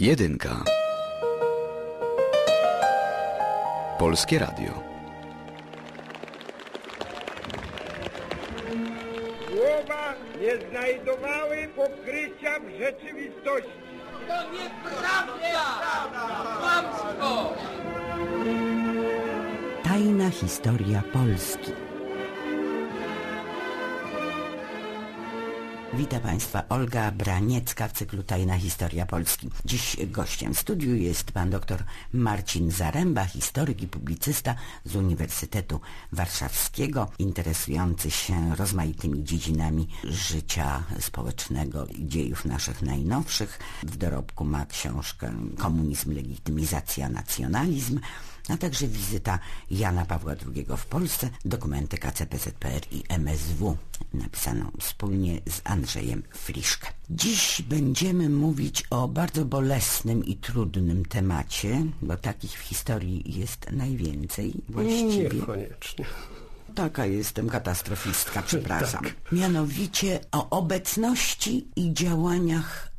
Jedynka. Polskie Radio. Słowa nie znajdowały pokrycia w rzeczywistości. To nieprawda! Kłamstwo! Tajna historia Polski. Witam Państwa, Olga Braniecka w cyklu Tajna Historia Polski. Dziś gościem w studiu jest pan dr Marcin Zaręba, historyk i publicysta z Uniwersytetu Warszawskiego, interesujący się rozmaitymi dziedzinami życia społecznego i dziejów naszych najnowszych. W dorobku ma książkę Komunizm, legitymizacja, nacjonalizm, a także wizyta Jana Pawła II w Polsce, dokumenty KCPZPR i MSW, napisaną wspólnie z Andrzejem Friszkę. Dziś będziemy mówić o bardzo bolesnym i trudnym temacie, bo takich w historii jest najwięcej właściwie. Niekoniecznie. Taka jestem katastrofistka, przepraszam. Tak. Mianowicie o obecności i działaniach